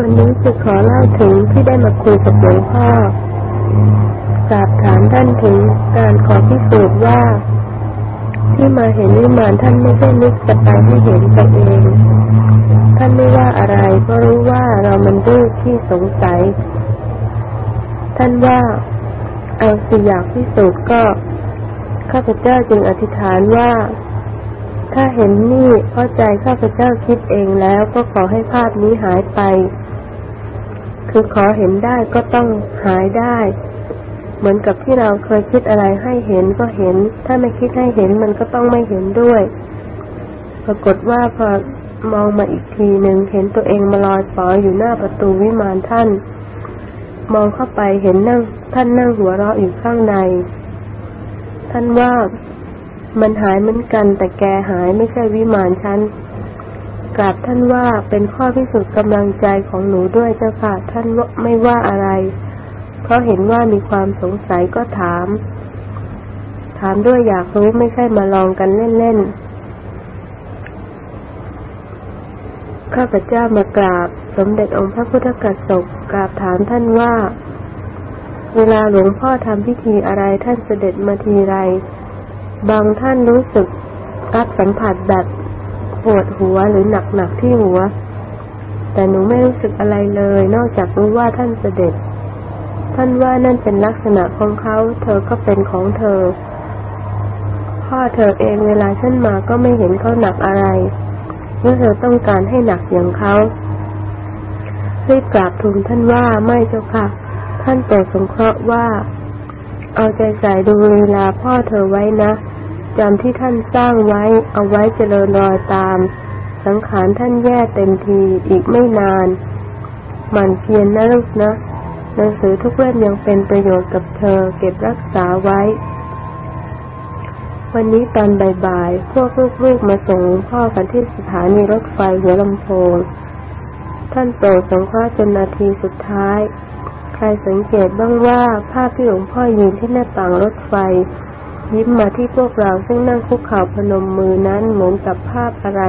วันนี้จะขอเล่าถึงที่ได้มาคุยกับหลวงพ่อกราบถามท่านถึงการขอพิสูจน์ว่า ที่มาเห็นวิมานท่านไม่ใช่นึกจะไปให้เห็นตัวเอง ท่านไม่ว่าอะไรเพราะรู้ว่าเรามันดื้อที่สงสัย ท่านว่าเอาสิอยากพิสูจน์ก็ข้าพเจ้าจึงอธิษฐานว่า ถ้าเห็นนี่เพราะใจข้าพเจ้าคิดเองแล้วก็ขอให้ภาพนี้หายไป คือขอเห็นได้ก็ต้องหายได้ เหมือนกับที่เราเคยคิดอะไรให้เห็นก็เห็น ถ้าไม่คิดให้เห็นมันก็ต้องไม่เห็นด้วย ปรากฏว่าพอมองมาอีกทีหนึ่งเห็นตัวเองมาลอยปออยู่หน้าประตูวิมานท่าน มองเข้าไปเห็นนั่ง ท่านนั่งหัวเราะอยู่ข้างใน ท่านว่ามันหายเหมือนกันแต่แกหายไม่ใช่วิมานฉัน กราบท่านว่าเป็นข้อพิสูจน์กำลังใจของหนูด้วยเจ้าค่ะ ท่านไม่ว่าอะไร เพราะเห็นว่ามีความสงสัยก็ถาม ถามด้วยอยากรู้ไม่ใช่มาลองกันเล่นๆ ข้าพเจ้ามากราบ สมเด็จองค์พระพุทธกัสสปกราบถามท่านว่า เวลาหลวงพ่อทำพิธีอะไรท่านเสด็จมาทีไร บางท่านรู้สึกรับสัมผัสแบบ ปวดหัวหรือหนักๆที่หัว แต่หนูไม่รู้สึกอะไรเลย นอกจากรู้ว่าท่านเสด็จ ท่านว่านั่นเป็นลักษณะของเขา เธอก็เป็นของเธอ พ่อเธอเองเวลาฉันมาก็ไม่เห็นเขาหนักอะไรเมื่อเธอต้องการให้หนักอย่างเขารีบกราบทูลท่านว่าไม่เจ้าค่ะ ท่านโปรดสงเคราะห์ว่า เอาใจใส่ดูเวลาพ่อเธอไว้นะ จำที่ท่านสร้างไว้เอาไว้เจริญรอยตาม สังขารท่านแย่เต็มทีอีกไม่นาน หมั่นเพียรนนะลูกนะ หนังสือทุกเล่มยังเป็นประโยชน์กับเธอเก็บรักษาไว้ วันนี้ตอนบ่ายๆ พวกลูกๆมาส่งพ่อกันที่สถานีรถไฟหัวลำโพง ท่านโปรดสงเคราะห์จนนาทีสุดท้าย ใครสังเกตบ้างว่าภาพที่หลวงพ่อยืนที่หน้าต่างรถไฟ ยิ้มมาที่พวกเราซึ่งนั่งคุกเข่าพนมมือนั้นเหมือนกับภาพอะไร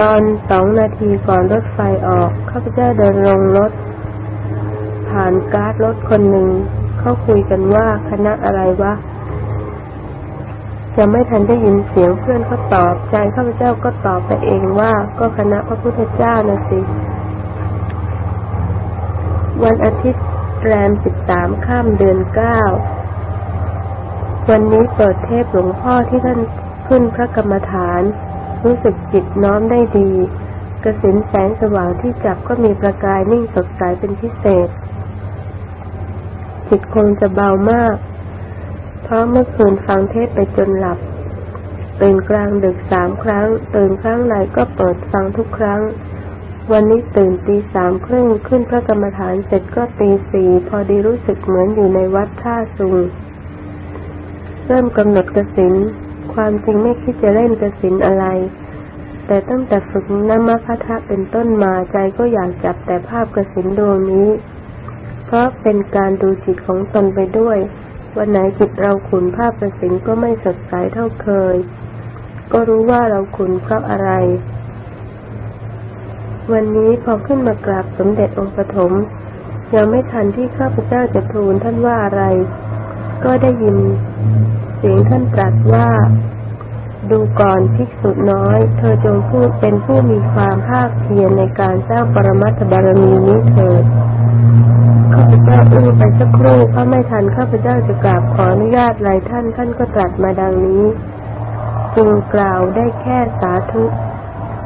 ตอนสองนาทีก่อนรถไฟออกข้าพเจ้าเดินลงรถ ผ่านการ์ดรถคนหนึ่งเขาคุยกันว่าคณะอะไรวะจะไม่ทันได้ยินเสียงเพื่อนเขาตอบใจข้าพเจ้าก็ตอบไปเองว่าก็คณะพระพุทธเจ้านะสิ วันอาทิตย์แรมสิบสามข้ามเดือนเก้า วันนี้เปิดเทพหลวงพ่อที่ท่านขึ้นพระกรรมฐาน รู้สึกจิตน้อมได้ดี กระสินแสงสว่างที่จับก็มีประกายนิ่งสดใสเป็นพิเศษ จิตคงจะเบามาก เพราะเมื่อคืนฟังเทศไปจนหลับตื่นกลางดึกสามครั้ง ตื่นครั้งไหนก็เปิดฟังทุกครั้ง วันนี้ตื่นตีสามครึ่งขึ้นพระกรรมฐานเสร็จก็ตีสี่พอดีรู้สึกเหมือนอยู่ในวัดท่าสุง เริ่มกำหนดกสินความจริงไม่คิดจะเล่นกสินอะไร แต่ตั้งแต่ฝึกนามพัทะเป็นต้นมาใจก็อยากจับแต่ภาพกสินดวงนี้ เพราะเป็นการดูจิตของตนไปด้วย วันไหนจิตเราขุนภาพประสิงก็ไม่สดใสเท่าเคย ก็รู้ว่าเราขุนเพราะอะไร วันนี้พอขึ้นมากราบสมเด็จองค์ปฐมยังไม่ทันที่ข้าพเจ้าจะทูลท่านว่าอะไร ก็ได้ยิน เสียงท่านตรัสว่า ดูก่อนภิกษุน้อย เธอจงพูดเป็นผู้มีความภาคเพียรในการสร้างปรมัตถบารมีนี้เถิดข้าพเจ้าอึ้งไปสักครู่เพราไม่ทันข้าพเจ้าจะกราบขออนุญาตอะไรท่านท่านก็ตรัสมาดังนี้จึงกล่าวได้แค่สาธุ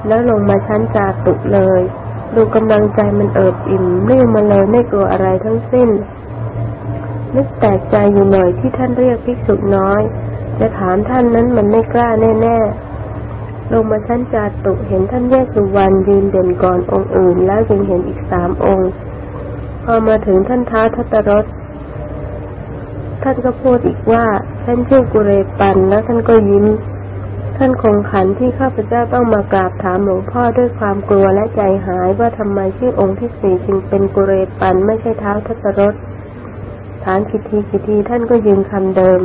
แล้วลงมาชั้นจาตุเลย ดูกำลังใจมันเอิบอิ่มเรี่มาเลยไม่กลัวอะไรทั้งสิ้น นึกแตกใจอยู่หน่อยที่ท่านเรียกภิกษุน้อย จะถามท่านนั้นมันไม่กล้าแน่ๆลงมาชั้นจาตุเห็นท่านแยกสุวรรณยืนเด่นก่อนองค์อื่น แล้วยังเห็นอีกสามองค์ พอมาถึงท่านท้าทัตรสท่านก็พูดอีกว่าท่านชื่อกุเรปันแล้วท่านก็ยิ้ม ท่านคงขันที่ข้าพเจ้าต้องมากราบถามหลวงพ่อด้วยความกลัวและใจหายว่าทำไมชื่อองค์ที่สี่จึงเป็นกุเรปันไม่ใช่เท้าทัตรส ถามคิทีคิทีท่านก็ยืนคำเดิม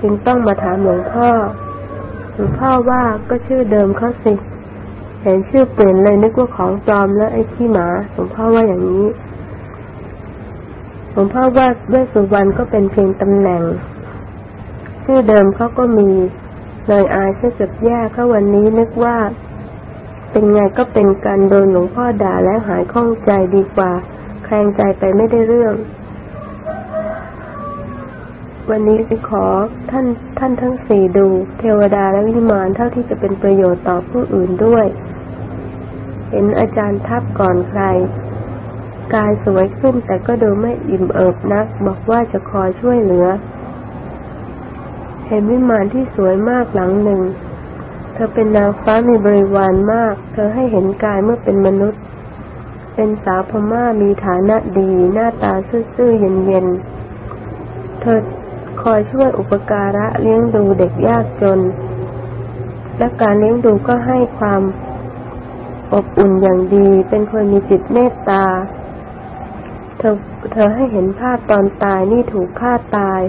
จึงต้องมาถามหลวงพ่อหลวงพ่อว่าก็ชื่อเดิมเขาสิเห็นชื่อเปลี่ยนเลยนึกว่าของปลอมแล้วไอ้ขี้หมาหลวงพ่อว่าอย่างนี้หลวงพ่อว่าเวสสุวรรณก็เป็นเพียงตำแหน่ง ชื่อเดิมเขาก็มีเลยอายเสียจดแย่เพราวันนี้นึกว่า เป็นไงก็เป็นการโดนหลวงพ่อด่าแล้วหายข้องใจดีกว่าแคลงใจไปไม่ได้เรื่อง วันนี้จะขอท่านท่านทั้งสี่ดู เทวดาและวิมานเท่าที่จะเป็นประโยชน์ต่อผู้อื่นด้วย เห็นอาจารย์ทับก่อนใคร กายสวยขึ้นแต่ก็ดูไม่อิ่มเอิบนัก บอกว่าจะคอยช่วยเหลือ เห็นวิมานที่สวยมากหลังหนึ่ง เธอเป็นนางฟ้ามีบริวารมาก เธอให้เห็นกายเมื่อเป็นมนุษย์ เป็นสาวพม่ามีฐานะดี หน้าตาซื่อๆเย็นๆเธอ คอยช่วยอุปการะเลี้ยงดูเด็กยากจน และการเลี้ยงดูก็ให้ความอบอุ่นอย่างดี เป็นคนมีจิตเมตตา เธอเธอให้เห็นภาพตอนตายนี่ถูกฆ่าตาย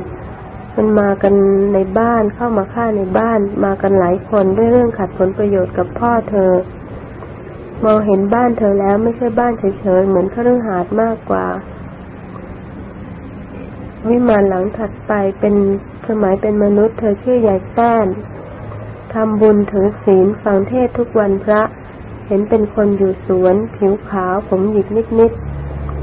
มันมากันในบ้านเข้ามาฆ่าในบ้าน มากันหลายคนด้วยเรื่องขัดผลประโยชน์กับพ่อเธอ มองเห็นบ้านเธอแล้วไม่ใช่บ้านเฉยๆเหมือนเคฤหาสน์มากกว่า วิมานหลังถัดไปเป็นสมัยเป็นมนุษย์ เธอชื่อยายแป้นทำบุญถือศีลฟังเทศทุกวันพระ เห็นเป็นคนอยู่สวน ผิวขาวผมหยิกนิด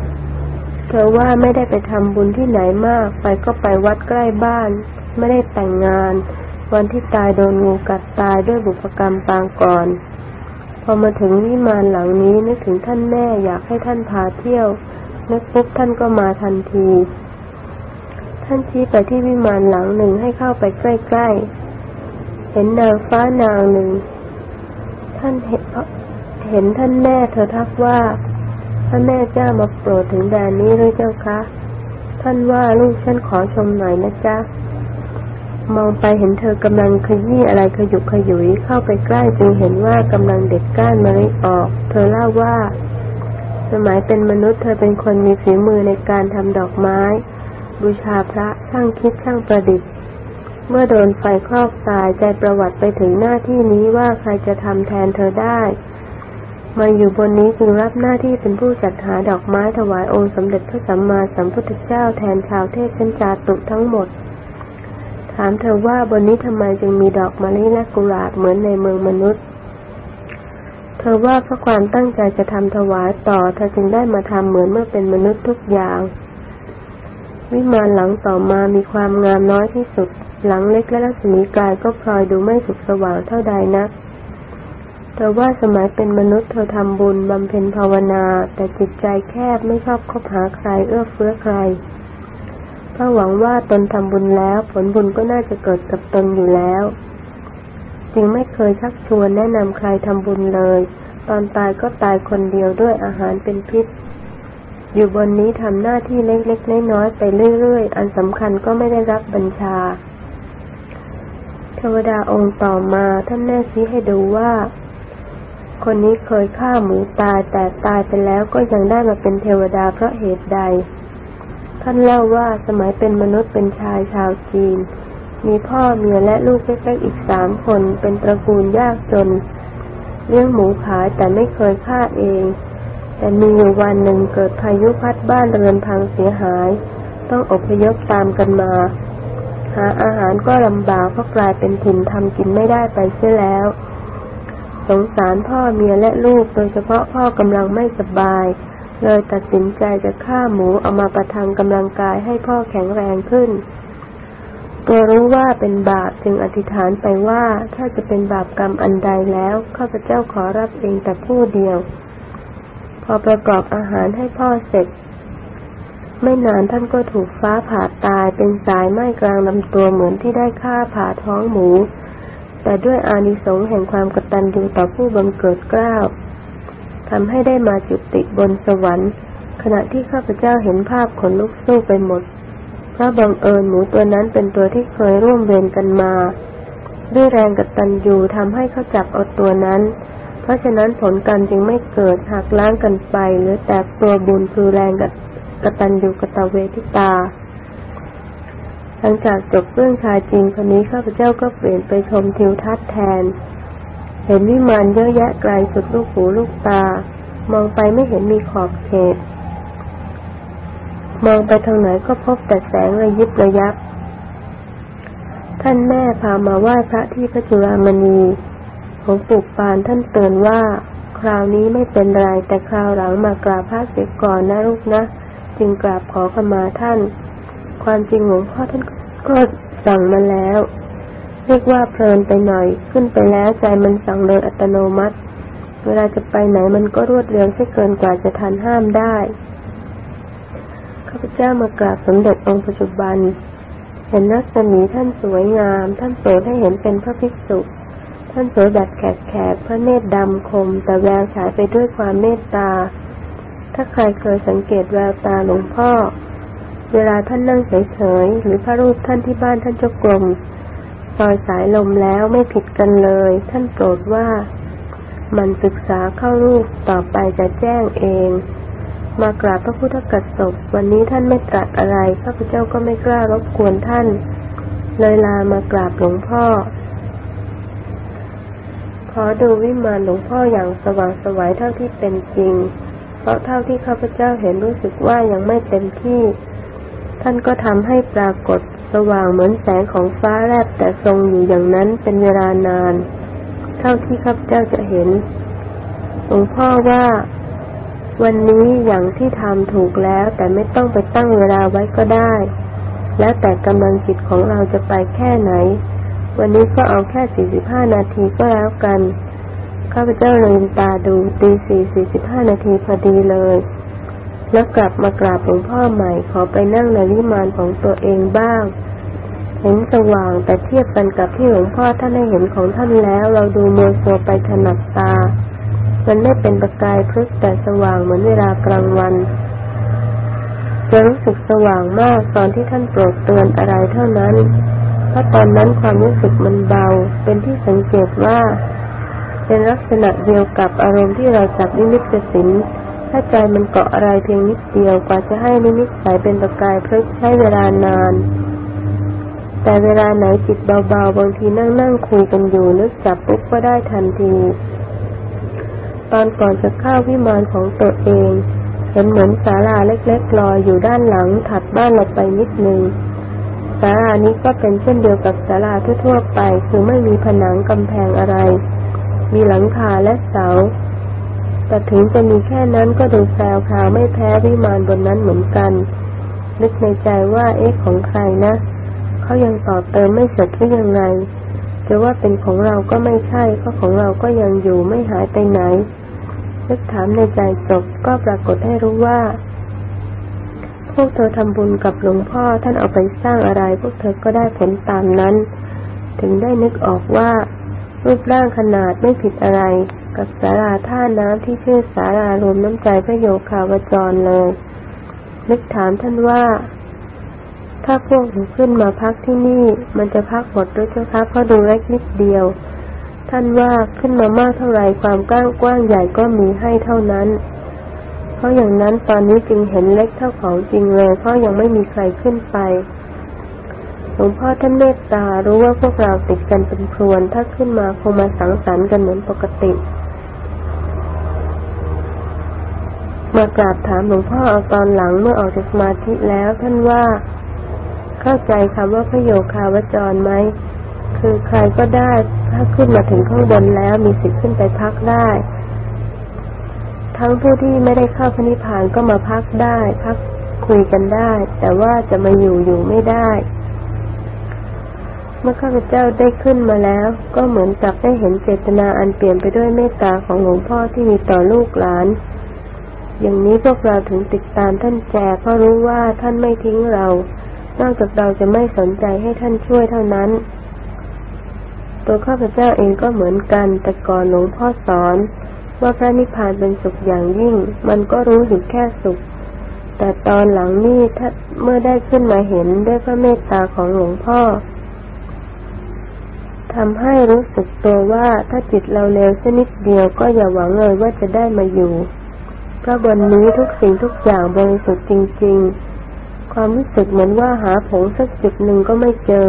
ๆเธอว่าไม่ได้ไปทำบุญที่ไหนมาก ไปก็ไปวัดใกล้บ้าน ไม่ได้แต่งงาน วันที่ตายโดนงูกัดตายด้วยบุพกรรมปางก่อนพอมาถึงวิมานหลังนี้นึกถึงท่านแม่อยากให้ท่านพาเที่ยวนึกปุ๊บท่านก็มาทันที ท่านชี้ไปที่วิมานหลังหนึ่งให้เข้าไปใกล้ๆ เห็นนางฟ้านางหนึ่ง ท่านเห็นเห็นท่านแม่เธอทักว่าพระแม่เจ้ามาโปรดถึงแดนนี้หรือเจ้าคะ ท่านว่าลูกฉันขอชมหน่อยนะจ๊ะ มองไปเห็นเธอกำลังขยี้อะไรขยุกขยุยเข้าไปใกล้จึงเห็นว่ากำลังเด็ดก้านมะลิออก เธอเล่าว่า สมัยเป็นมนุษย์เธอเป็นคนมีฝีมือในการทำดอกไม้ บูชาพระช่างคิดช่างประดิษฐ์ เมื่อโดนไฟคลอกตายใจประวัติไปถึงหน้าที่นี้ว่าใครจะทำแทนเธอได้ มาอยู่บนนี้จึงรับหน้าที่เป็นผู้จัดหาดอกไม้ถวายองค์สมเด็จพระสัมมาสัมพุทธเจ้าแทนชาวเทพชั้นจาตุทั้งหมด ถามเธอว่าบนนี้ทำไมจึงมีดอกมะลิและกุหลาบเหมือนในเมืองมนุษย์เธอว่าเพราะความตั้งใจจะทำถวายต่อเธอจึงได้มาทำเหมือนเมื่อเป็นมนุษย์ทุกอย่าง วิมานหลังต่อมามีความงามน้อยที่สุด หลังเล็กและรัศมีกายก็พลอยดูไม่สุขสว่างเท่าใดนักแต่ว่าสมัยเป็นมนุษย์เธอทำบุญบำเพ็ญภาวนา แต่จิตใจแคบไม่ชอบคบหาใครเอื้อเฟื้อใครเพราหวังว่าตนทำบุญแล้ว ผลบุญก็น่าจะเกิดกับตนอยู่แล้ว จึงไม่เคยชักชวนแนะนำใครทำบุญเลย ตอนตายก็ตายคนเดียวด้วยอาหารเป็นพิษ อยู่บนนี้ทำหน้าที่เล็กๆน้อยๆไปเรื่อยๆ อันสำคัญก็ไม่ได้รับบัญชา เทวดาองค์ต่อมาท่านแน่ชี้ให้ดูว่า คนนี้เคยฆ่าหมูตายแต่ตายไปแล้วก็ยังได้มาเป็นเทวดาเพราะเหตุใด ท่านเล่าว่าสมัยเป็นมนุษย์เป็นชายชาวจีน มีพ่อเมียและลูกเล็กๆอีกสามคนเป็นตระกูลยากจนเลี้ยงหมูขายแต่ไม่เคยฆ่าเอง แต่มีอยู่วันหนึ่งเกิดพายุพัดบ้านเรือนพังเสียหาย ต้องอพยพตามกันมา หาอาหารก็ลำบากเพราะกลายเป็นถิ่นทำกินไม่ได้ไปเสียแล้ว สงสารพ่อเมียและลูกโดยเฉพาะพ่อกำลังไม่สบาย เลยตัดสินใจจะฆ่าหมูเอามาประทังกำลังกายให้พ่อแข็งแรงขึ้นตัวรู้ว่าเป็นบาปจึงอธิษฐานไปว่าถ้าจะเป็นบาปกรรมอันใดแล้วข้าพเจ้าขอรับเองแต่ผู้เดียว พอประกอบอาหารให้พ่อเสร็จ ไม่นานท่านก็ถูกฟ้าผ่าตายเป็นสายไหม้กลางลำตัวเหมือนที่ได้ฆ่าผ่าท้องหมู แต่ด้วยอานิสงส์แห่งความกตัญญูต่อผู้บังเกิดเกล้าทำให้ได้มาจุติบนสวรรค์ ขณะที่ข้าพเจ้าเห็นภาพขนลุกสู้ไปหมดเพราะบังเอิญหมูตัวนั้นเป็นตัวที่เคยร่วมเวรกันมา ด้วยแรงกตัญญูทำให้เขาจับเอาตัวนั้น เพราะฉะนั้นผลกรรมจึงไม่เกิดหากล้างกันไปหรือแต่ตัวบุญคือแรงกกตัญญูกตเวทิตา หลังจากจบเรื่องชายจริงคนนี้ข้าพเจ้าก็เปลี่ยนไปชมทิวทัศน์แทน เห็นวิมานเยอะแยะไกลสุดลูกหูลูกตา มองไปไม่เห็นมีขอบเขต มองไปทางไหนก็พบแต่แสงระยิบระยับ ท่านแม่พามาไหว้พระที่พระจุฬามณี ของปุกปานท่านเตือนว่า คราวนี้ไม่เป็นไรแต่คราวหลังมากราบพระเสียก่อนนะลูกนะ จึงกราบขอขมาท่าน ความจริงหลวงพ่อท่านก็สั่งมาแล้ว เรียกว่าเพลินไปหน่อยขึ้นไปแล้วใจมันสั่งโดยอัตโนมัติ เวลาจะไปไหนมันก็รวดเร็วใช่เกินกว่าจะทันห้ามได้ข้าพเจ้ามากราบสมเด็จองค์ปัจจุบัน เห็นรัศมีท่านสวยงาม ท่านโปรดให้เห็นเป็นพระภิกษุ ท่านสวยแบบแขกๆพระเนตรดำคม แต่แววฉายไปด้วยความเมตตา ถ้าใครเคยสังเกตแววตาหลวงพ่อ เวลาท่านนั่งเฉยๆ หรือพระรูปท่านที่บ้านท่านเจ้ากรมซอยสายลมแล้วไม่ผิดกันเลย ท่านโปรดว่า มันศึกษาเข้ารูปต่อไปจะแจ้งเอง มากราบพระพุทธกัสสปวันนี้ท่านไม่ตรัสอะไรข้าพเจ้าก็ไม่กล้ารบกวนท่าน เลยลามากราบหลวงพ่อ อดูวิมานหลวงพ่ออย่างสว่างสวยเท่าที่เป็นจริง เพราะเท่าที่ข้าพเจ้าเห็นรู้สึกว่ายังไม่เต็มที่ ท่านก็ทำให้ปรากฏสว่างเหมือนแสงของฟ้าแลบแต่ทรงอยู่อย่างนั้นเป็นเวลานาน เท่าที่ข้าพเจ้าจะเห็น หลวงพ่อว่าวันนี้อย่างที่ทำถูกแล้ว แต่ไม่ต้องไปตั้งเวลาไว้ก็ได้ แล้วแต่กำลังจิตของเราจะไปแค่ไหน วันนี้ก็เอาแค่สี่สิบห้านาทีก็แล้วกัน ข้าพเจ้าลืมตาดูตีสี่สี่สิบห้านาทีพอดีเลย แล้วกลับมากราบหลวงพ่อใหม่ขอไปนั่งในวิมานของตัวเองบ้าง เห็นสว่างแต่เทียบกันกับที่หลวงพ่อท่านได้เห็นของท่านแล้ว เราดูเมือสัวไปถนัดตา มันไม่เป็นประกายพลึกแต่สว่างเหมือนเวลากลางวันจะรู้สึกสว่างมากตอนที่ท่านโปรดเตือนอะไรเท่านั้น ราะตอนนั้นความรู้สึกมันเบา เป็นที่สังเกตว่า เป็นลักษณะเดียวกับอารมณ์ที่เราจับนิมิตสินถ้าใจมันเกาะอะไรเพียงนิดเดียวกว่าจะให้นิมิตใสเป็นประกายเพลิใช้เวลานาน แต่เวลาไหนจิตเบาๆบางทีนั่งนั่งคุยกันอยู่นึกจับปุ๊บก็ได้ทันที ตอนก่อนจะเข้าวิมานของตัวเอง เห็นเหมือนศาลาเล็กๆลอยอยู่ด้านหลังถัดบ้านเราไปนิดนึง ศาลานี้ก็เป็นเช่นเดียวกับศาลาทั่วๆไป คือไม่มีผนังกำแพงอะไร มีหลังคาและเสา แต่ถึงจะมีแค่นั้นก็ดูแซวคาวไม่แพ้วิมานบนนั้นเหมือนกัน นึกในใจว่าเอ๊ะของใครนะ เขายังต่อเติมไม่เสร็จหรือยังไง จะว่าเป็นของเราก็ไม่ใช่เพราะของเราก็ยังอยู่ไม่หายไปไหนนึกถามในใจจบก็ปรากฏให้รู้ว่า พวกเธอทำบุญกับหลวงพ่อท่านเอาไปสร้างอะไร พวกเธอก็ได้ผลตามนั้น ถึงได้นึกออกว่า รูปร่างขนาดไม่ผิดอะไร กับสาราท่าน้ำที่ชื่อสารารวมน้ำใจพระโยคาวจรเลย นึกถามท่านว่า ถ้าพวกหนูขึ้นมาพักที่นี่ มันจะพักหมดด้วยเจ้าคะเพราะดูเล็กนิดเดียว ท่านว่าขึ้นมามากเท่าไรความกว้างกว้างใหญ่ก็มีให้เท่านั้น เพราะอย่างนั้นตอนนี้จึงเห็นเล็กเท่าของจริงเลยเพราะยังไม่มีใครขึ้นไปหลวงพ่อท่านเมตตารู้ว่าพวกเราติดกันเป็นพรวน ถ้าขึ้นมาคงมาสังสรรค์กันเหมือนปกติ มากราบถามหลวงพ่อเอาตอนหลังเมื่อออกจากสมาธิแล้วท่านว่า เข้าใจคำว่าพระโยคาวจรไหมคือใครก็ได้ถ้าขึ้นมาถึงข้างบนแล้วมีสิทธิ์ขึ้นไปพักได้ ทั้งผู้ที่ไม่ได้เข้าพระนิพพานก็มาพักได้ พักคุยกันได้ แต่ว่าจะมาอยู่อยู่ไม่ได้ เมื่อข้าพเจ้าได้ขึ้นมาแล้ว ก็เหมือนกับได้เห็นเจตนาอันเปลี่ยนไปด้วยเมตตาของหลวงพ่อที่มีต่อลูกหลาน อย่างนี้พวกเราถึงติดตามท่านแจเพราะรู้ว่าท่านไม่ทิ้งเรา นอกจากเราจะไม่สนใจให้ท่านช่วยเท่านั้น ตัวข้าพเจ้าเองก็เหมือนกันแต่ก่อนหลวงพ่อสอน ว่าพระนิพพานเป็นสุขอย่างยิ่ง มันก็รู้อยู่แค่สุข แต่ตอนหลังนี่ถ้าเมื่อได้ขึ้นมาเห็นด้วยพระเมตตาของหลวงพ่อทำให้รู้สึกตัวว่าถ้าจิตเราเลวสักนิดเดียวก็อย่าหวังเลยว่าจะได้มาอยู่เพราะบนนี้ทุกสิ่งทุกอย่างบริสุทธิ์จริง ๆ ความรู้สึกเหมือนว่าหาผงสักจุดหนึ่งก็ไม่เจอ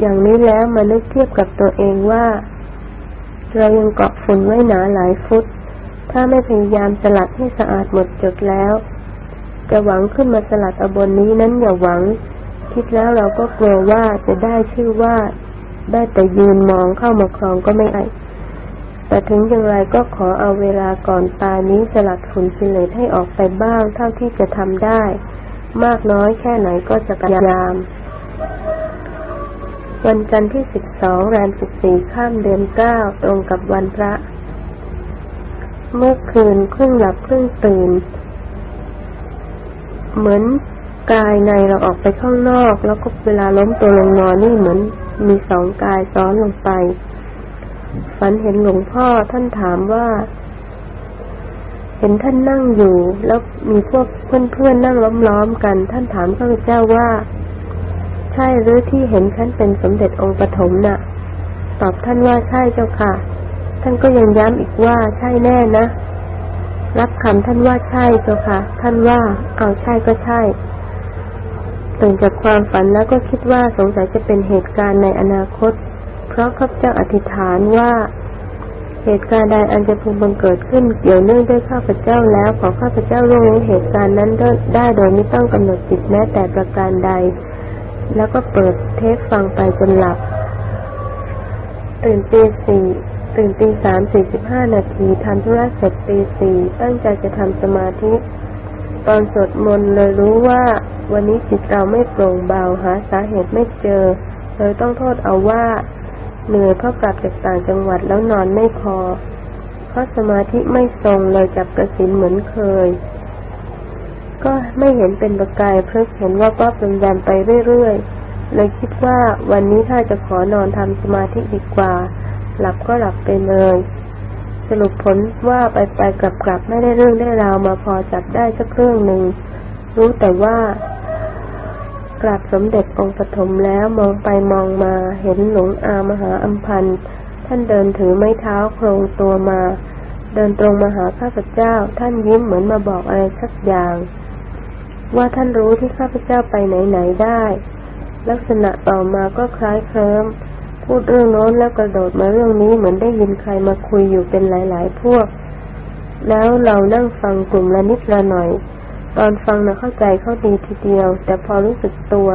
อย่างนี้แล้วมานึกเทียบกับตัวเองว่า เรายังเกาะฝุ่นไว้หนาหลายฟุต ถ้าไม่พยายามสลัดให้สะอาดหมดจดแล้ว จะหวังขึ้นมาสลัดอบนนี้นั้นอย่าหวัง คิดแล้วเราก็กลัวว่าจะได้ชื่อว่า ได้แต่ยืนมองเข้ามาครองก็ไม่ไอแต่ถึงอย่างไรก็ขอเอาเวลาก่อนตายนี้สลัดฝุ่นกิเลสให้ออกไปบ้างเท่าที่จะทำได้ มากน้อยแค่ไหนก็จะพยายาม วันจันทร์ที่สิบสองแรมสิบสี่ข้ามเดือนเก้าตรงกับวันพระ เมื่อคืนครึ่งหลับครึ่งตื่น เหมือนกายในเราออกไปข้างนอก แล้วก็เวลาล้มตัวลงนอนนี่เหมือนมีสองกายซ้อนลงไป ฝันเห็นหลวงพ่อท่านถามว่า เห็นท่านนั่งอยู่ แล้วมีพวกเพื่อนๆนั่งล้อมๆกัน ท่านถามข้าพเจ้าว่า ช่หรือที่เห็นฉันเป็นสมเด็จองค์ปฐมน่ะ ตอบท่านว่าใช่เจ้าค่ะ ท่านก็ยังย้ำอีกว่าใช่แน่นะ รับคำท่านว่าใช่เจ้าค่ะ ท่านว่า เอาใช่ก็ใช่ตื่นจากความฝันแล้วก็คิดว่าสงสัยจะเป็นเหตุการณ์ในอนาคต เพราะข้าพเจ้าอธิษฐานว่า เหตุการณ์ใดอันจะพึงบังเกิดขึ้นเกี่ยวเนื่องด้วยข้าพเจ้าแล้วขอข้าพเจ้ารู้เหตุการณ์นั้นได้โดยไม่ต้องกำหนดจิตแม้แต่ประการใด แล้วก็เปิดเทปฟังไปจนหลับ ตื่นตีสี่ตื่นตีสามสี่สิบห้านาทีทำธุระเสร็จตีสี่ตั้งใจจะทำสมาธิ ตอนสวดมนต์เลยรู้ว่าวันนี้จิตเราไม่โปร่งเบาหาสาเหตุไม่เจอ เลยต้องโทษเอาว่าเหนื่อยเพราะกลับจากต่างจังหวัดแล้วนอนไม่พอเพราะสมาธิไม่ทรงเลยจับกระสินเหมือนเคย ก็ไม่เห็นเป็นประกายเพราะเห็นว่าก็เป็นยันไปเรื่อยๆ เลยคิดว่าวันนี้ถ้าจะขอนอนทำสมาธิดีกว่า หลับก็หลับไปเลย สรุปผลว่าไปไปกลับกลับไม่ได้เรื่องได้ราวมาพอจับได้สักเรื่องหนึ่ง รู้แต่ว่ากราบสมเด็จองค์ปฐมแล้วมองไปมองมาเห็นหลวงอามหาอัมพันธ์ท่านเดินถือไม้เท้าโครงตัวมา เดินตรงมาหาข้าพเจ้า ท่านยิ้มเหมือนมาบอกอะไรสักอย่าง ว่าท่านรู้ที่ข้าพเจ้าไปไหนไหนได้ ลักษณะต่อมาก็คล้ายเคลิ้มพูดเรื่องโน้นแล้วกระโดดมาเรื่องนี้เหมือนได้ยินใครมาคุยอยู่เป็นหลาย ๆ พวก แล้วเรานั่งฟังกลุ่มละนิดละหน่อย ตอนฟังนะเข้าใจเข้าดีทีเดียว แต่พอรู้สึกตัว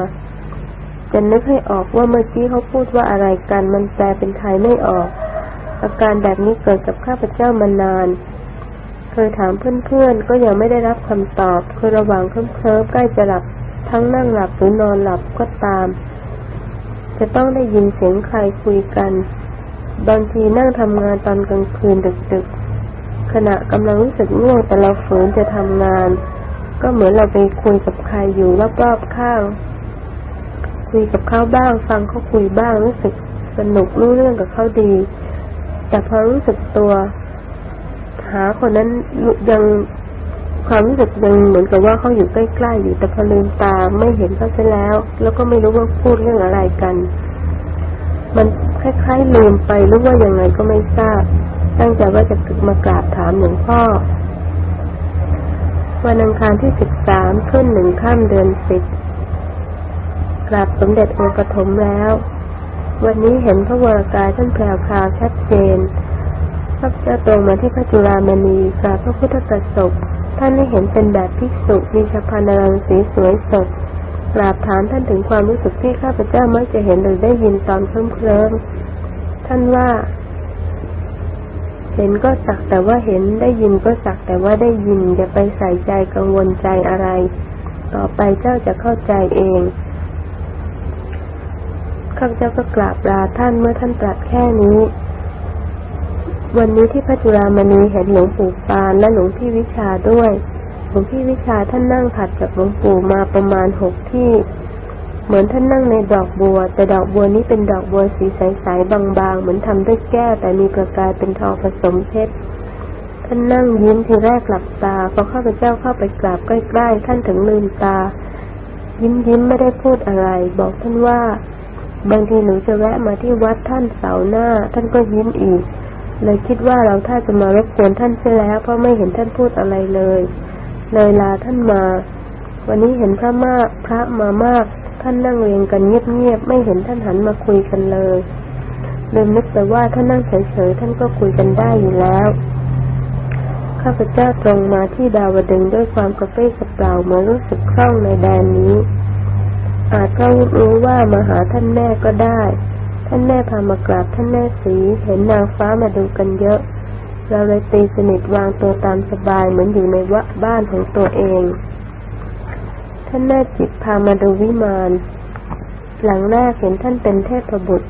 จะนึกให้ออกว่าเมื่อกี้เขาพูดว่าอะไรกันมันแปลเป็นไทยไม่ออก อาการแบบนี้เกิดกับข้าพเจ้ามานาน เคยถามเพื่อนๆ ก็ยังไม่ได้รับคำตอบ คือระหว่างเคลิ้มใกล้จะหลับ ทั้งนั่งหลับหรือนอนหลับก็ตาม จะต้องได้ยินเสียงใครคุยกัน บางทีนั่งทำงานตอนกลางคืนดึกๆ ขณะกำลังรู้สึกง่วงแต่เราฝืนจะทำงาน ก็เหมือนเราไปคุยกับใครอยู่รอบๆข้าง คุยกับเขาบ้าง ฟังเขาคุยบ้างรู้สึกสนุกรู้เรื่องกับเขาดี แต่พอรู้สึกตัว หาคนนั้นยังความรู้สึกยังเหมือนกับว่าเขาอยู่ใกล้ๆอยู่แต่พอลืมตาไม่เห็นเขาซะแล้ว แล้วก็ไม่รู้ว่าพูดเรื่องอะไรกัน มันคล้ายๆลืมไปหรู้ว่ายังไงก็ไม่ทราบ ตั้งใจว่าจะมากราบถามหลวงพ่อวันอังคารที่สิบสามขึ้นหนึ่งข้ามเดือนสิบกราบสมเด็จองค์ปฐมแล้ว วันนี้เห็นพระวรากายท่านแพรวพาวชัดเจน พระเจ้าตรงมาที่พระจุลามณีกราบพระพุทธกสบท่านได้เห็นเป็นแบบภิกษุมีชพานรังสีสวยสดกราบถามท่านถึงความรู้สึกที่ข้าพเจ้ามักจะเห็นหรือได้ยินตอนเคลิ้มท่านว่า เห็นก็สักแต่ว่าเห็นได้ยินก็สักแต่ว่าได้ยินอย่าไปใส่ใจกังวลใจอะไร ต่อไปเจ้าจะเข้าใจเองข้าพเจ้าก็กราบลาท่านเมื่อท่านตรัสแค่นี้ วันนี้ที่พระจุฬามณีเห็นหลวงปู่ปานและหลวงพี่วิชาด้วย หลวงพี่วิชาท่านนั่งผัดกับหลวงปู่มาประมาณหกที่ เหมือนท่านนั่งในดอกบัว แต่ดอกบัวนี้เป็นดอกบัวสีใสๆบางๆ เหมือนทำด้วยแก้วแต่มีประกายเป็นทองผสมเพชร ท่านนั่งยิ้มทีแรกหลับตาพอข้าพเจ้าเข้าไปกราบใกล้ๆท่านถึงลืมตา ยิ้มยิ้มไม่ได้พูดอะไร บอกท่านว่า บางทีหนูจะแวะมาที่วัดท่านเสาหน้า ท่านก็ยิ้มอีก เลยคิดว่าเราถ้าจะมารบกวนท่านเสียแล้ว เพราะไม่เห็นท่านพูดอะไรเลย เลยลาท่านมา วันนี้เห็นพระมากพระมามาก ท่านนั่งเรียงกันเงียบๆไม่เห็นท่านหันมาคุยกันเลยลืมนึกไปว่าถ้านนั่งเฉยๆท่านก็คุยกันได้อยู่แล้วข้าพเจ้าตรงมาที่ดาวดึงด้วยความกระเป้กระเปล่าเหมือนรู้สึกคล่องในแดนนี้ อาจก็รู้ว่ามาหาท่านแม่ก็ได้ ท่านแม่พามากราบท่านแม่สีเห็นนางฟ้ามาดูกันเยอะ เราเลยตีสนิทวางตัวตามสบายเหมือนอยู่ในวะบ้านของตัวเอง ท่านแม่จิตพามาดูวิมาน หลังแรกเห็นท่านเป็นเทพบุตร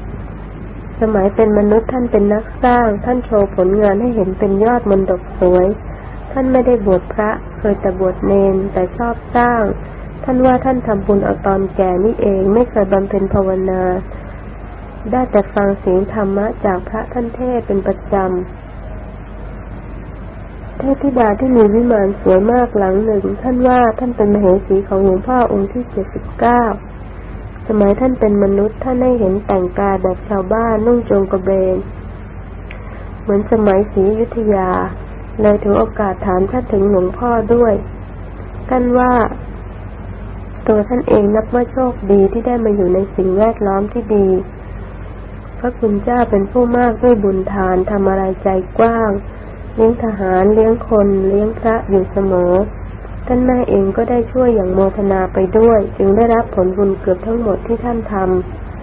สมัยเป็นมนุษย์ท่านเป็นนักสร้าง ท่านโชว์ผลงานให้เห็นเป็นยอดมนดกสวย ท่านไม่ได้บวชพระเคยแต่บวชเนนแต่ชอบสร้าง ท่านว่าท่านทำบุญเอาตอนแก่นี่เองไม่เคยบำเพ็ญภาวนา ได้แต่ฟังเสียงธรรมะจากพระท่านเทศเป็นประจำ เทพธิดาที่มีวิมานสวยมากหลังหนึ่ง ท่านว่าท่านเป็นมเหสีของหลวงพ่อองค์ที่เจ็ดสิบเก้าสมัยท่านเป็นมนุษย์ท่านได้เห็นแต่งกายแบบชาวบ้านนุ่งโจงกระเบน เหมือนสมัยศรีอยุธยา เลยถือโอกาสถามท่านถึงหลวงพ่อด้วย ท่านว่า ตัวท่านเองนับว่าโชคดีที่ได้มาอยู่ในสิ่งแวดล้อมที่ดี ระคุณเจ้าเป็นผู้มากด้วยบุญทานทำอะไรใจกว้าง เลี้ยงทหารเลี้ยงคนเลี้ยงพระอยู่เสมอ ท่านแม่เองก็ได้ช่วยอย่างโมทนาไปด้วย จึงได้รับผลบุญเกือบทั้งหมดที่ท่านท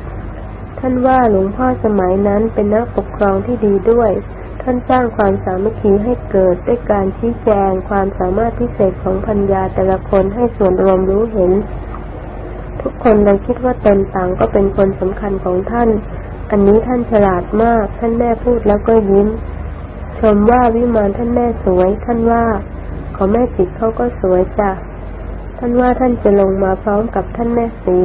ำท่านว่าหลวงพ่อสมัยนั้นเป็นนักปกครองที่ดีด้วย ท่านสร้างความสามัคคีให้เกิดด้วยการชี้แจงความสามารถพิเศษของพัญญาแต่ละคนให้ส่วนรวมรู้เห็นทุกคนเลยคิดว่าตนต่างก็เป็นคนสำคัญของท่าน อันนี้ท่านฉลาดมาก ท่านแม่พูดแล้วก็ยิ้ม ชมว่าวิมานท่านแม่สวย ท่านว่าขอแม่จิตเขาก็สวยจ้ะ ท่านว่าท่านจะลงมาพร้อมกับท่านแม่สี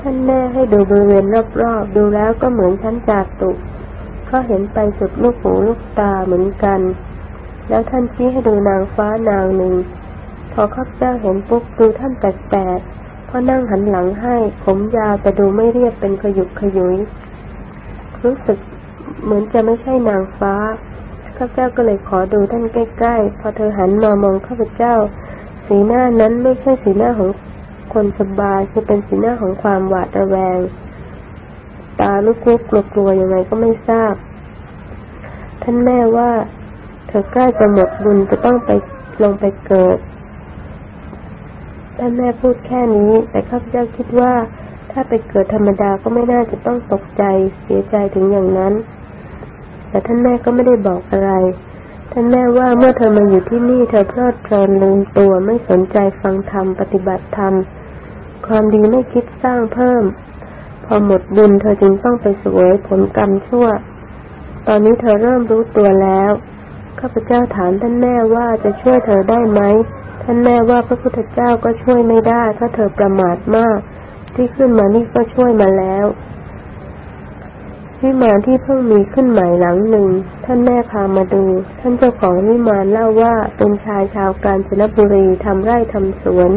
ท่านแม่ให้ดูบริเวณรอบๆ ดูแล้วก็เหมือนชั้นจาตุก็เห็นไปสุดลูกหูลูกตาเหมือนกัน แล้วท่านชี้ให้ดูนางฟ้านางหนึ่ง พอข้าพเจ้าเห็นปุ๊บดูท่านแปลกๆ พราะนั่งหันหลังให้ ผมยาวแต่ดูไม่เรียบเป็นขยุกขยุย รู้สึกเหมือนจะไม่ใช่นางฟ้า ข้าพเจ้าก็เลยขอดูท่านใกล้ๆ พอเธอหันมามองข้าพเจ้า สีหน้านั้นไม่ใช่สีหน้าของคนสบายคือเป็นสีหน้าของความหวาดระแวง ตาลุกลุกกลัวๆยังไงก็ไม่ทราบ ท่านแม่ว่า เธอใกล้จะหมดบุญจะต้องไปลงไปเกิด ท่านแม่พูดแค่นี้ แต่ข้าพเจ้าคิดว่า ถ้าไปเกิดธรรมดาก็ไม่น่าจะต้องตกใจเสียใจถึงอย่างนั้น แต่ท่านแม่ก็ไม่ได้บอกอะไร ท่านแม่ว่าเมื่อเธอมาอยู่ที่นี่เธอเพลิดเพลินลืมตัวไม่สนใจฟังธรรมปฏิบัติธรรมความดีไม่คิดสร้างเพิ่ม พอหมดบุญเธอจึงต้องไปสวยผลกรรมชั่ว ตอนนี้เธอเริ่มรู้ตัวแล้วข้าพเจ้าถามท่านแม่ว่าจะช่วยเธอได้ไหม ท่านแม่ว่าพระพุทธเจ้าก็ช่วยไม่ได้เพราเธอประมาทมาก ที่ขึ้นมานี่ก็ช่วยมาแล้ววิมานที่เพิ่งมีขึ้นใหม่หลังหนึ่ง ท่านแม่พามาดู ท่านเจ้าของวิมานเล่าว่าเป็นชายชาวกาญจนบุรีทำไร่ทำสวน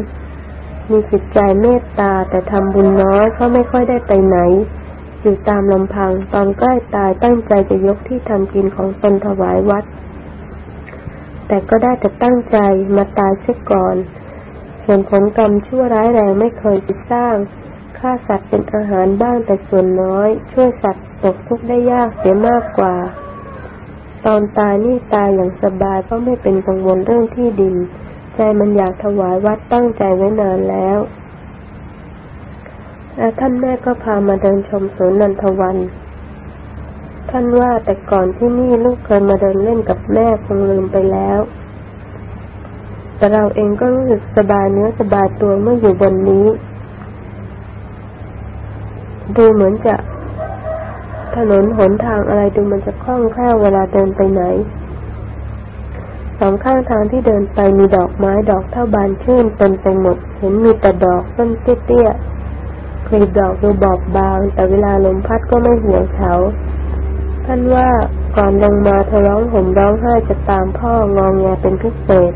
มีจิตใจเมตตาแต่ทำบุญน้อยเขาไม่ค่อยได้ไปไหน อยู่ตามลำพังตอนใกล้ตายตั้งใจจะยกที่ทำกินของตนถวายวัด แต่ก็ได้แต่ตั้งใจมาตายเสียก่อนส่วนผลกรรมชั่วร้ายแรงไม่เคยไปสร้างฆ่าสัตว์เป็นอาหารบ้างแต่ส่วนน้อย ช่วยสัตว์ตกทุกข์ได้ยากเสียมากกว่า ตอนตายนี่ตายอย่างสบายเพราะไม่เป็นกังวลเรื่องที่ดิน ใจมันอยากถวายวัดตั้งใจไว้นานแล้วท่านแม่ก็พามาเดินชมสวนนันทวัน ท่านว่าแต่ก่อนที่นี่ลูกเคยมาเดินเล่นกับแม่คงลืมไปแล้ว แต่เราเองก็รู้สึกสบายเนื้อสบายตัวเมื่ออยู่บนนี้ ดูเหมือนจะถนนหนทางอะไรดูมันจะคล่องแคล่วเวลาเดินไปไหน สองข้างทางที่เดินไปมีดอกไม้ดอกเท่าบานชื่นเต็มไปหมด เห็นมีแต่ดอกต้นเตี้ยๆกลีบดอกดูบอบบาง แต่เวลาลมพัดก็ไม่เหี่ยวเฉา ท่านว่าก่อนลงมาเธอร้องห่มร้องไห้จะตามพ่ององแงเป็นพิเศษ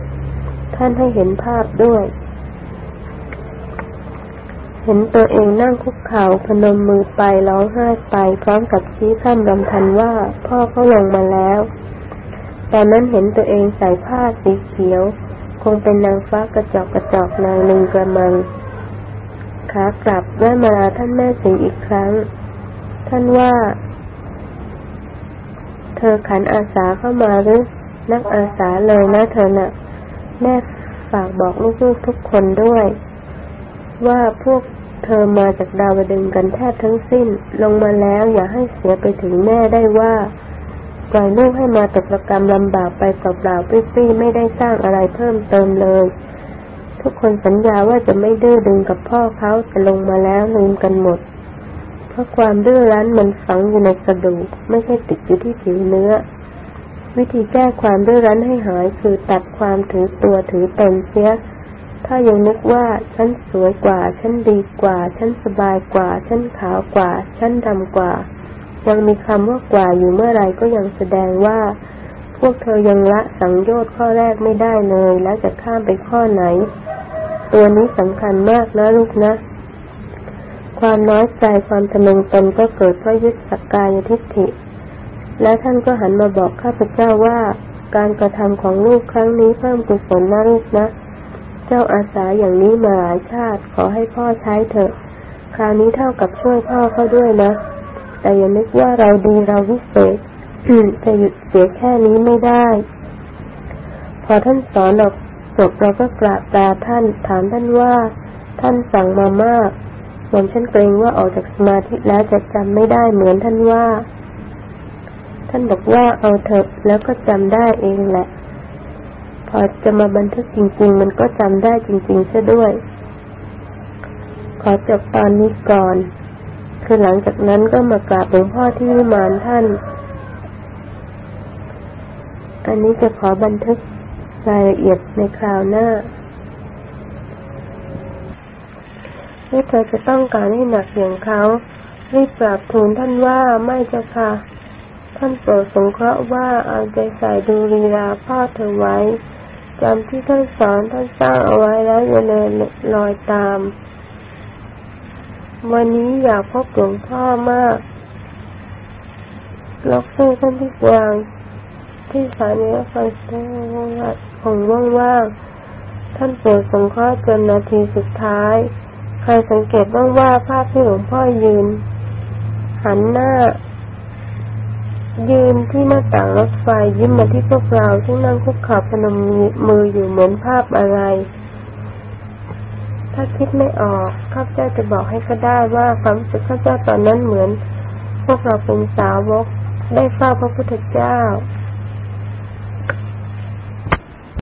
ท่านให้เห็นภาพด้วย เห็นตัวเองนั่งคุกเข่าพนมมือไปร้องไห้ไป พร้อมกับชี้ข้ามลำพันว่าพ่อเขาลงมาแล้วตอนนั้นเห็นตัวเองใส่ผ้าสีเขียว คงเป็นนางฟ้ากระจอกกระจอกนางหนึ่งกระมังขากลับแวะมาท่านแม่สีอีกครั้ง ท่านว่า ธอขันอาสาเข้ามาหรือนักอาสาเลยนะเธอนะ่ะ แม่ฝากบอกลูกๆทุกคนด้วย ว่าพวกเธอมาจากดาวดึงกันแทบทั้งสิ้น ลงมาแล้วอย่าให้เสียไปถึงแม่ได้ว่าปล่อยลูกให้มาตกระกรรมลำบากไปเปล่าๆปี้ๆไม่ได้สร้างอะไรเพิ่มเติมเลย ทุกคนสัญญาว่าจะไม่ดื้อดึงกับพ่อเขาแต่ลงมาแล้วลืมกันหมด เพราะความดื้อรั้นมันฝังอยู่ในกระดูก ไม่ใช่ติดอยู่ที่ผิวเนื้อ วิธีแก้ความดื้อรั้นให้หายคือตัดความถือตัวถือตนเสีย ถ้ายังนึกว่าฉันสวยกว่า ฉันดีกว่า ฉันสบายกว่า ฉันขาวกว่า ฉันดำกว่า ยังมีคำว่ากว่าอยู่เมื่อไรก็ยังแสดงว่า พวกเธอยังละสังโยชน์ข้อแรกไม่ได้เลย แล้วจะข้ามไปข้อไหน ตัวนี้สำคัญมากนะลูกนะ ความน้อยใจความทะนึงตนก็เกิดเพราะยึดสักกายทิฏฐิ และท่านก็หันมาบอกข้าพเจ้าว่าการกระทำของลูกครั้งนี้เพิ่มกุศลนะลูกนะ เจ้าอาสาอย่างนี้มาหลายชาติขอให้พ่อใช้เถอะ คราวนี้เท่ากับช่วยพ่อเขาด้วยนะ แต่อย่านึกว่าเราดีเราวิเศษจะหยุดเสียแค่นี้ไม่ได้ พอท่านสอนออกจบเราก็กราบลาท่านถามท่านว่า ท่านสั่งมามาก หม่อมฉันเกรงว่าออกจากสมาธิแล้วจะจำไม่ได้เหมือนท่านว่า ท่านบอกว่าเอาเถอะแล้วก็จำได้เองแหละ พอจะมาบันทึกจริงๆ มันก็จำได้จริงๆซะด้วย ขอจบตอนนี้ก่อน คือหลังจากนั้นก็มากราบหลวงพ่อที่วิมานท่าน อันนี้จะขอบันทึกรายละเอียดในคราวหน้า ที่เธอจะต้องการให้หนักอย่างเขารีบกราบทูลท่านว่าไม่เจ้าค่ะ ท่านโปรดสงเคราะห์ว่าเอาใจใส่ดูลีลาพ่อเธอไว้จำที่ท่านสอนท่านสร้างเอาไว้แล้วอย่าเลยลอยตาม วันนี้อยากพบหลวงพ่อมากล็อกสู้ท่านที่วางที่สถานีรถไฟฟ้าของว่างๆท่านโปรดสงเคราะห์จนนาทีสุดท้าย ใครสังเกตบ้างว่าภาพที่หลวงพ่อยืน หันหน้า ยืนที่หน้าต่างรถไฟยิ้มมาที่พวกเราซึ่งนั่งคุกเข่าพนมมืออยู่เหมือนภาพอะไร ถ้าคิดไม่ออกข้าพเจ้าจะบอกให้ก็ได้ว่าความรู้สึกข้าพเจ้าตอนนั้นเหมือน พวกเราเป็นสาวกได้เฝ้าพระพุทธเจ้า